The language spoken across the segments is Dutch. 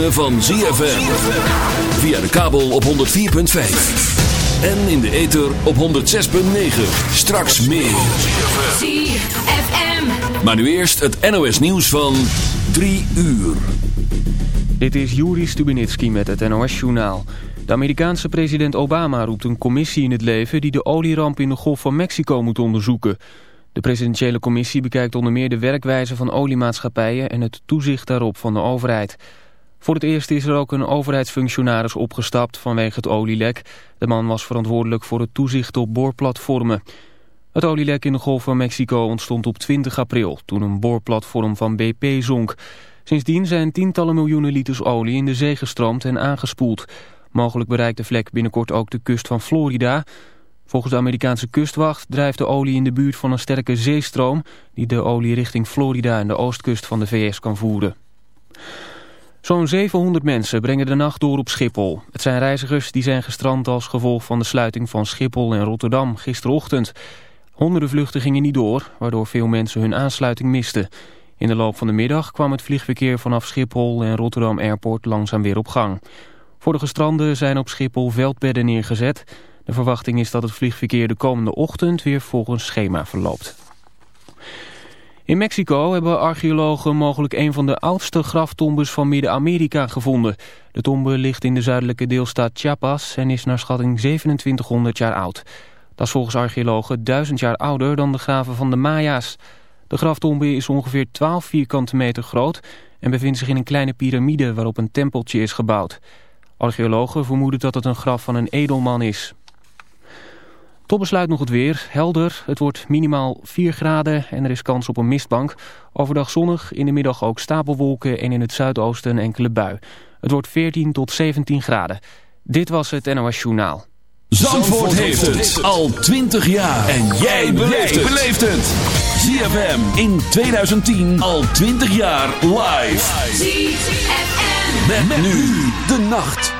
ritme van ZFM. Via de kabel op 104.5. En in de ether op 106.9. Straks meer. ZFM. Maar nu eerst het NOS nieuws van 3 uur. Dit is Juri Stubenitski met het NOS-journaal. De Amerikaanse president Obama roept een commissie in het leven... die de olieramp in de Golf van Mexico moet onderzoeken. De presidentiële commissie bekijkt onder meer de werkwijze van oliemaatschappijen... en het toezicht daarop van de overheid. Voor het eerst is er ook een overheidsfunctionaris opgestapt vanwege het olielek. De man was verantwoordelijk voor het toezicht op boorplatformen. Het olielek in de Golf van Mexico ontstond op 20 april... toen een boorplatform van BP zonk... Sindsdien zijn tientallen miljoenen liters olie in de zee gestroomd en aangespoeld. Mogelijk bereikt de vlek binnenkort ook de kust van Florida. Volgens de Amerikaanse kustwacht drijft de olie in de buurt van een sterke zeestroom... die de olie richting Florida en de oostkust van de VS kan voeren. Zo'n 700 mensen brengen de nacht door op Schiphol. Het zijn reizigers die zijn gestrand als gevolg van de sluiting van Schiphol en Rotterdam gisterochtend. Honderden vluchten gingen niet door, waardoor veel mensen hun aansluiting misten... In de loop van de middag kwam het vliegverkeer vanaf Schiphol en Rotterdam Airport langzaam weer op gang. Voor de gestranden zijn op Schiphol veldbedden neergezet. De verwachting is dat het vliegverkeer de komende ochtend weer volgens schema verloopt. In Mexico hebben archeologen mogelijk een van de oudste graftombes van Midden-Amerika gevonden. De tombe ligt in de zuidelijke deelstaat Chiapas en is naar schatting 2700 jaar oud. Dat is volgens archeologen duizend jaar ouder dan de graven van de Maya's. De graftombe is ongeveer 12 vierkante meter groot en bevindt zich in een kleine piramide waarop een tempeltje is gebouwd. Archeologen vermoeden dat het een graf van een edelman is. Tot besluit nog het weer. Helder, het wordt minimaal 4 graden en er is kans op een mistbank. Overdag zonnig, in de middag ook stapelwolken en in het zuidoosten een enkele bui. Het wordt 14 tot 17 graden. Dit was het NOS Journaal. Zandvoort, heeft het al 20 jaar. En jij beleeft het. ZFM in 2010 al 20 jaar live. ZFM. Met, met nu de nacht.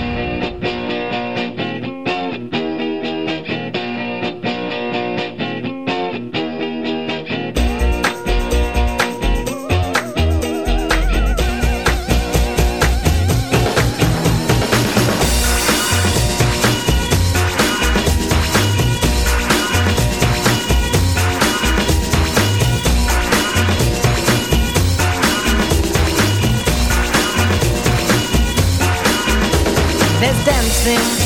dancing.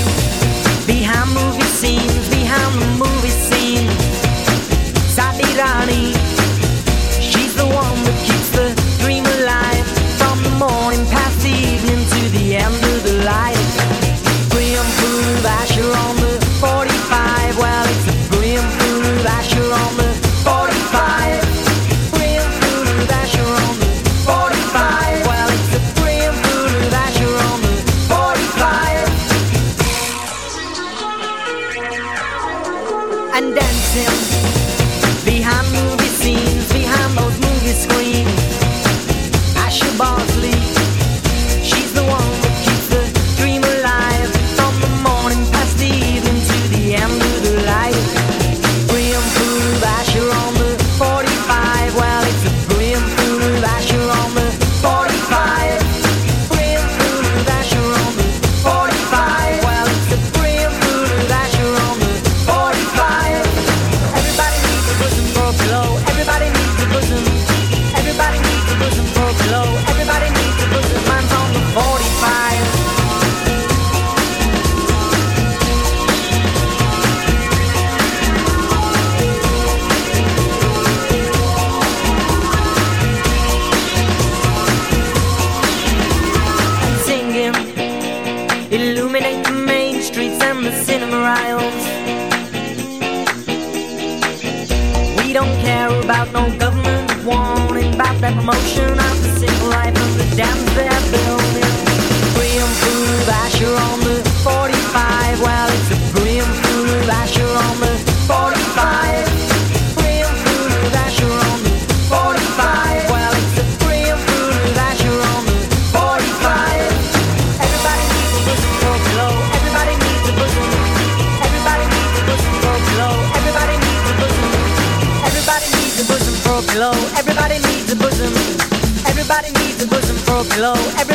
care about no government warning about that promotion of the single life of the damn fair bill. hello, everybody.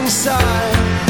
inside.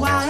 Why?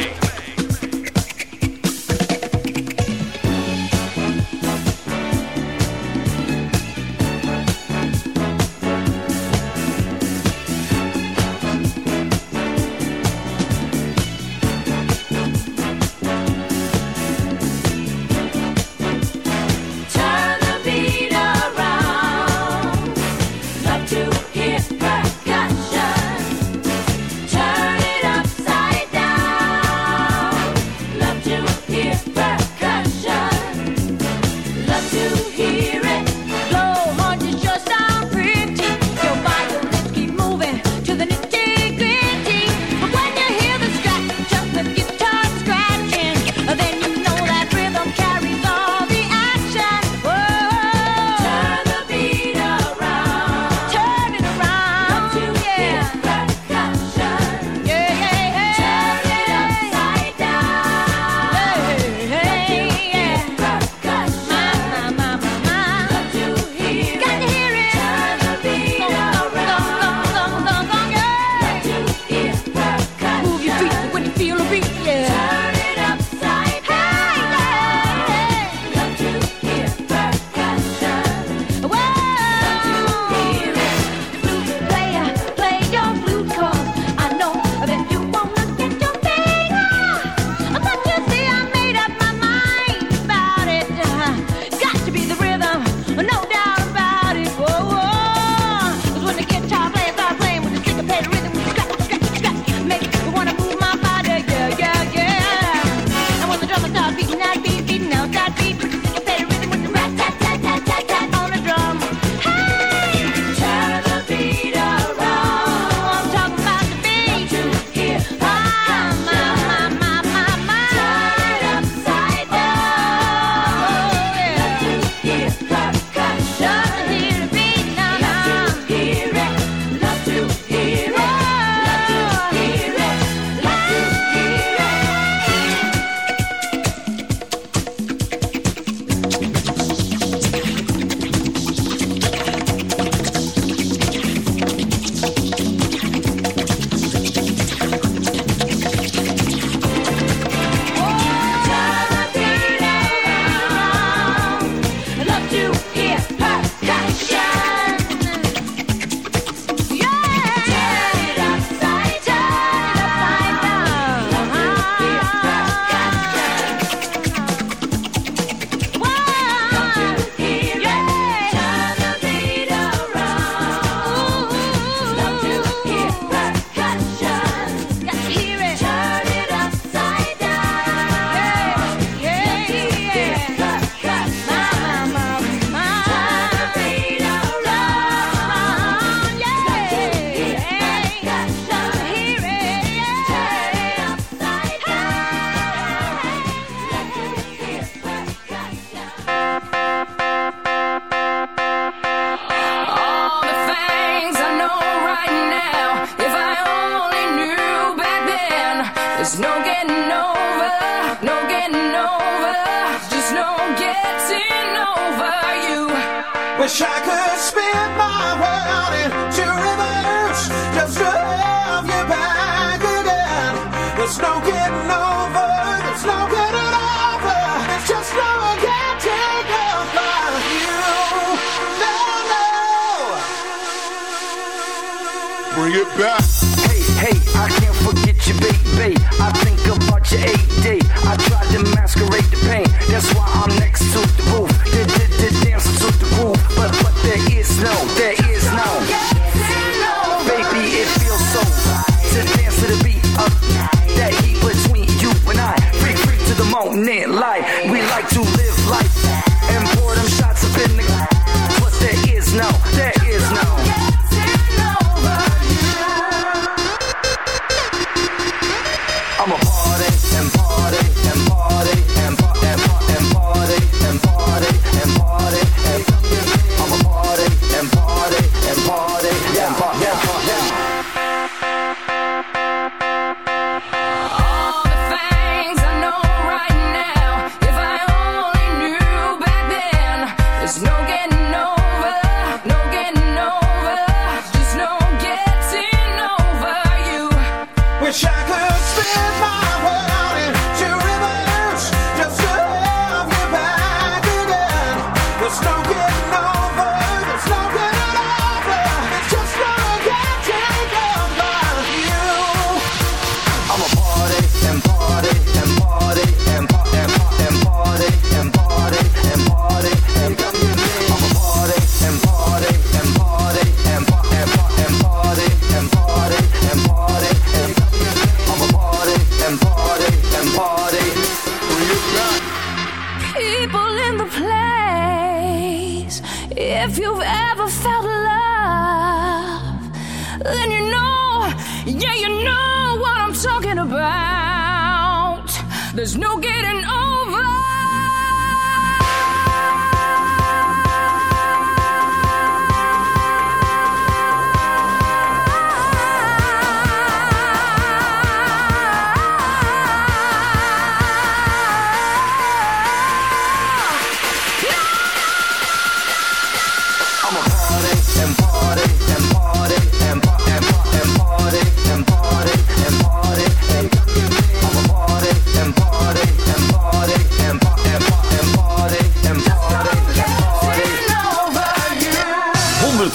There's no getting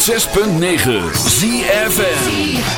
106.9 ZFM.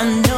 I know